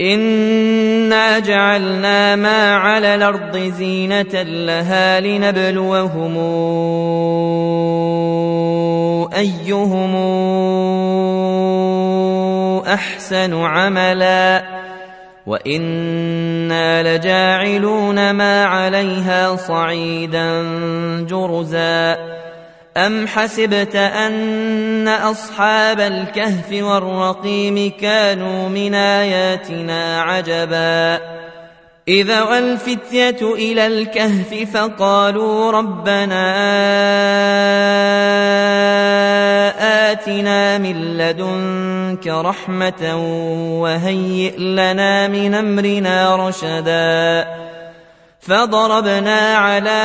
إنا جعلنا ما على الأرض زينة لها لنبلوهم أيهم أحسن عملا وإنا لجاعلون ما عليها صعيدا جرزا أم حسبت أن أصحاب الكهف والرقيم كانوا من آياتنا عجبا إذا والفتية إلى الكهف فقالوا ربنا آتنا من لدنك رحمة وهيئ لنا من أمرنا رشدا فضربنا على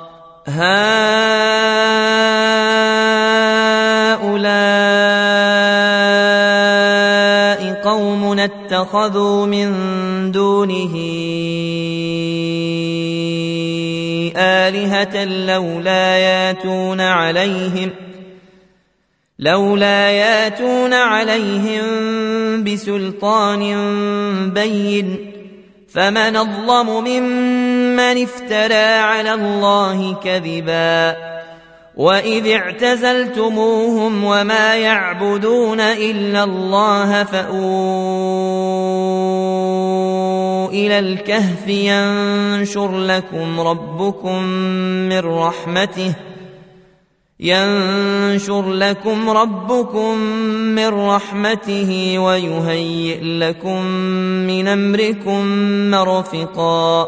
هؤلاء قوم اتخذوا من دونه آلهة لولا ياتون عليهم لولا ياتون عليهم بسلطان بين فمن الظلم ممن افترى على الله كذبا وإذ اعتزلتموهم وما يعبدون إلا الله فأووا إلى الكهف ينشر لكم ربكم من رحمته ينشر لكم ربكم من رحمته ويهيئ لكم من أمركم مرفقا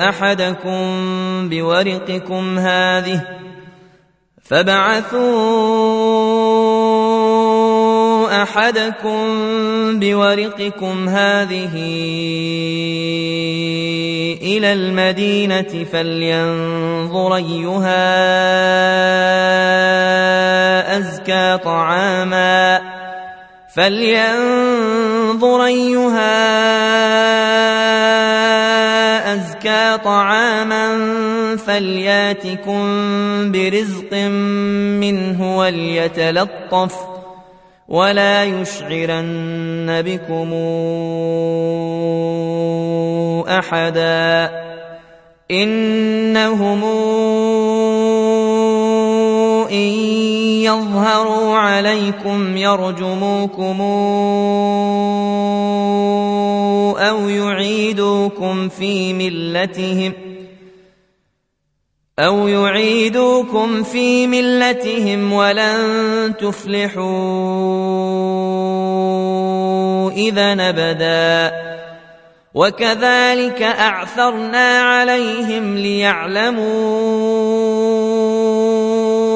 أحدكم بورقكم هذه فابعثوا أحدكم بورقكم هذه إلى المدينة فلينظر أيها أزكى طعاما فلينظر أيها طعاما فلياتكم برزق منه وليتلطف ولا يشعرن بكم أحدا إنهم إن يظهروا عليكم يرجموكم أو يعيدوكم في ملتهم أو يعيدوكم في ملتهم ولن تفلحوا إذا أبدا وكذلك أعثرنا عليهم ليعلموا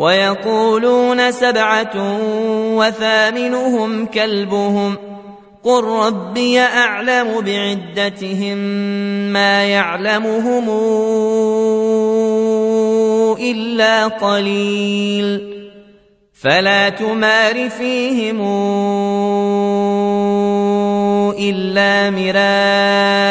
ويقولون سبعة وثامنهم كلبهم قل ربي أعلم بعدتهم ما يعلمهم إلا قليل فلا تمار فيهم إلا مراء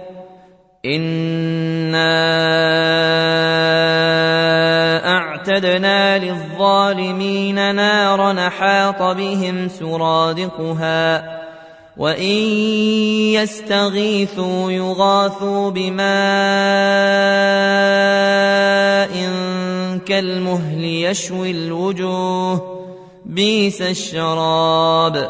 انا اعتدنا للظالمين نارا حاط بهم سرادقها وان يستغيثوا يغاثوا بماء كالمهل يشوي الوجوه بيس الشراب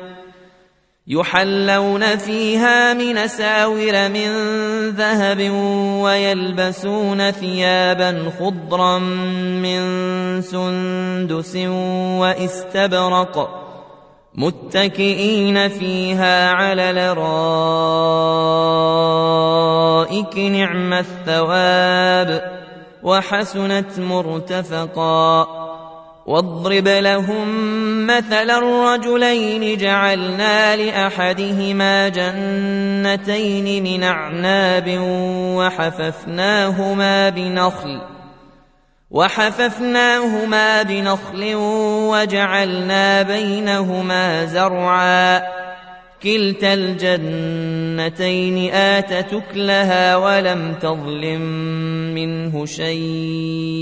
يحلون فيها من ساور من ذهب ويلبسون ثيابا خضرا من سندس واستبرق متكئين فيها على الارائك نعم الثواب وحسنت مرتفقا واضرب لهم مثل الرجلين جعلنا لأحدهما جنتين من أعناب وحففناهما بنخل وحففناهما بنخل وجعلنا بينهما زرعا كلتا الجنتين آتت أكلها ولم تظلم منه شيئا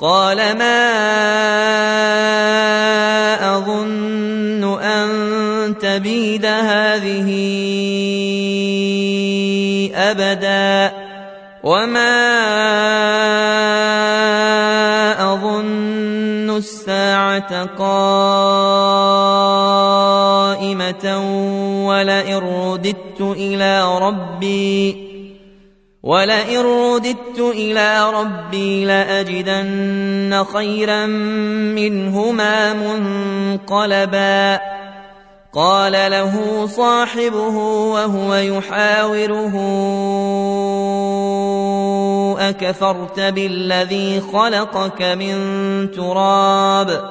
قال ما اظن ان تبيد هذه ابدا وما اظن الساعة قائمه ولئن رددت إلى ربي ولئن رددت إلى ربي لاجدن خيرا منهما منقلبا قال له صاحبه وهو يحاوره اكفرت بالذي خلقك من تراب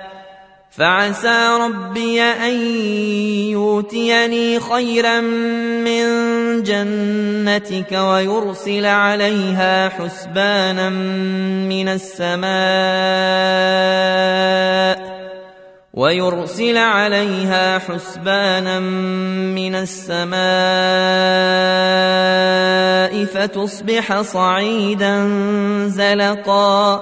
فعسى ربي أن يؤتيني خيرا من جنتك ويرسل عليها حسبانا من السماء ويرسل عليها حسبانا من السماء فتصبح صعيدا زلقا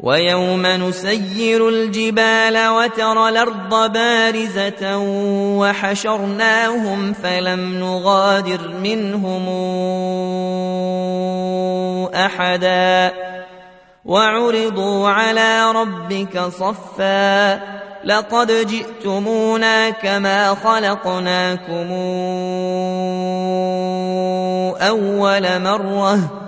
ويوم نسير الجبال وترى الأرض بارزة وحشرناهم فلم نغادر منهم أحدا وعرضوا على ربك صفا لقد جئتمونا كما خلقناكم أول مرة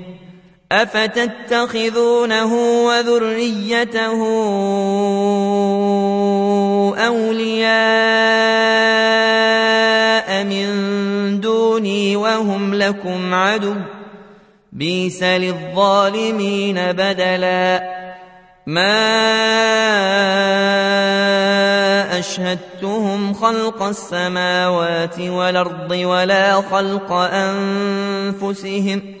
أفتتخذونه وذريته أولياء من دوني وهم لكم عدو بيس للظالمين بدلا ما أشهدتهم خلق السماوات والأرض ولا خلق أنفسهم ۖ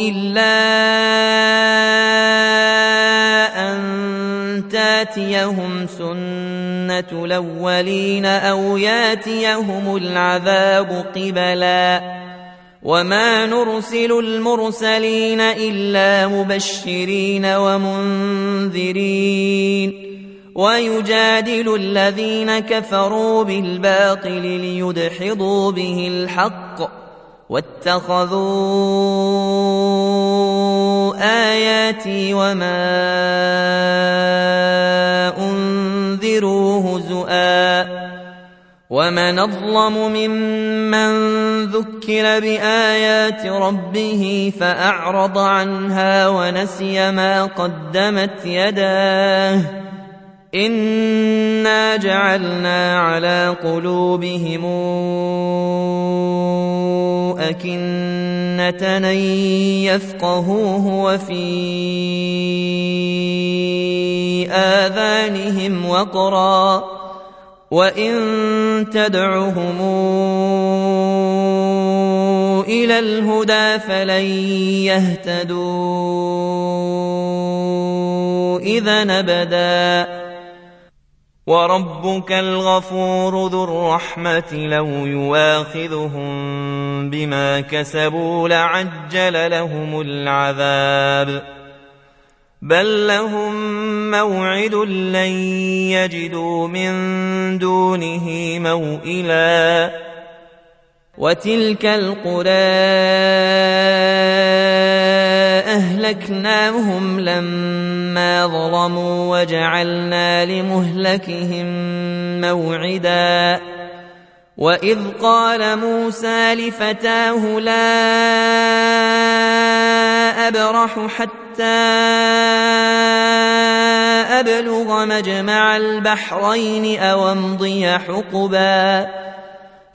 إلا أن تاتيهم سنة الأولين أو ياتيهم العذاب قبلاً. وما نرسل المرسلين إلا مبشرين ومنذرين. ويجادل الذين كفروا بالباطل ليدحضوا به الحق. واتخذوا آياتي وما أنذروا هزؤا ومن اظلم ممن ذكر بآيات ربه فأعرض عنها ونسي ما قدمت يداه انا جعلنا على قلوبهم اكنه ان يفقهوه وفي اذانهم وقرا وان تدعهم إلى الهدى فلن يهتدوا اذا ابدا وربك الغفور ذو الرحمة لو يواخذهم بما كسبوا لعجل لهم العذاب. بل لهم موعد لن يجدوا من دونه موئلا. وتلك القرى اهلكناهم لما ظلموا وجعلنا لمهلكهم موعدا. وإذ قال موسى لفتاه لا أبرح حتى أبلغ مجمع البحرين أو أمضي حقبا.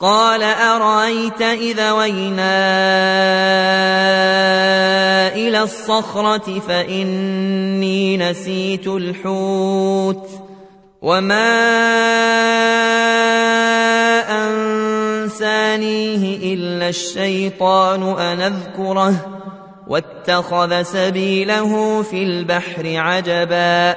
قال أرأيت إذا وينا إلى الصخرة فإني نسيت الحوت وما أنسانيه إلا الشيطان أن أذكره واتخذ سبيله في البحر عجبا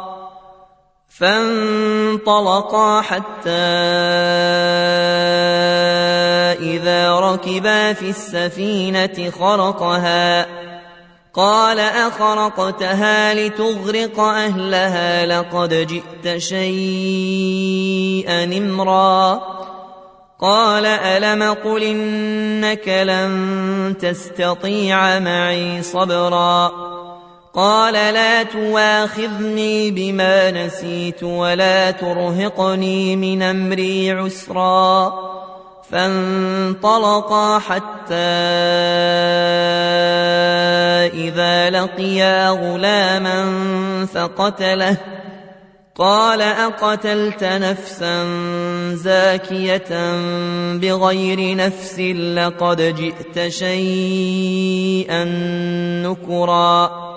فانطلقا حتى إذا ركبا في السفينة خرقها. قال أخرقتها لتغرق أهلها لقد جئت شيئا نمرا قال ألم قل إنك لن تستطيع معي صبرا؟ قال لا تواخذني بما نسيت ولا ترهقني من أمري عسرا. فانطلقا حتى إذا لقيا غلاما فقتله. قال أقتلت نفسا زاكية بغير نفس لقد جئت شيئا نكرا.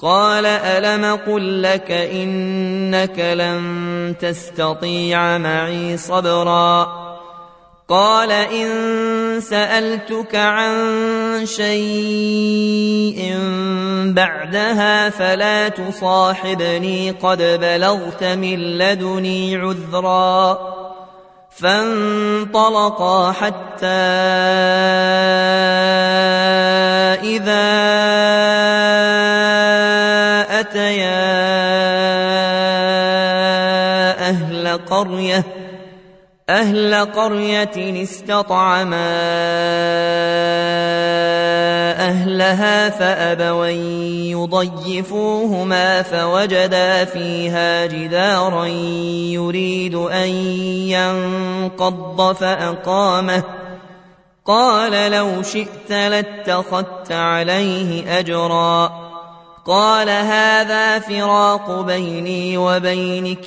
قال ألم قل لك إنك لن تستطيع معي صبرا قال إن سألتك عن شيء بعدها فلا تصاحبني قد بلغت من لدني عذرا فانطلقا حتى إذا قرية أهل قرية استطعما أهلها فأبوا يضيفوهما فوجدا فيها جدارا يريد أن ينقض فأقامه. قال لو شئت لاتخذت عليه أجرا. قال هذا فراق بيني وبينك.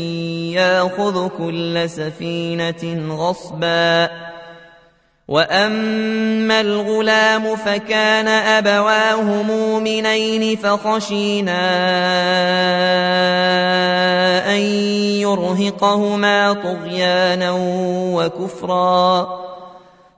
ياخذ كل سفينة غصبا. وأما الغلام فكان أبواه مؤمنين فخشينا أن يرهقهما طغيانا وكفرا.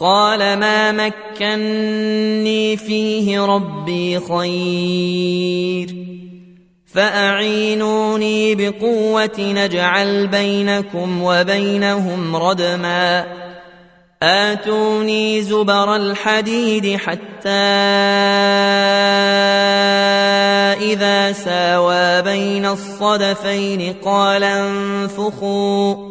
قال ما مكني فيه ربي خير فأعينوني بقوة نجعل بينكم وبينهم ردما آتوني زبر الحديد حتى إذا ساوى بين الصدفين قال انفخوا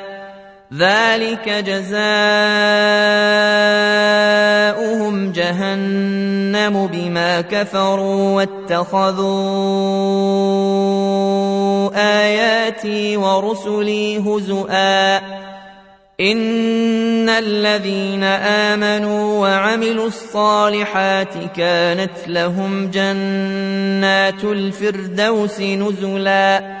ذلك جزاؤهم جهنم بما كفروا واتخذوا اياتي ورسلي هزؤا ان الذين امنوا وعملوا الصالحات كانت لهم جنات الفردوس نزلا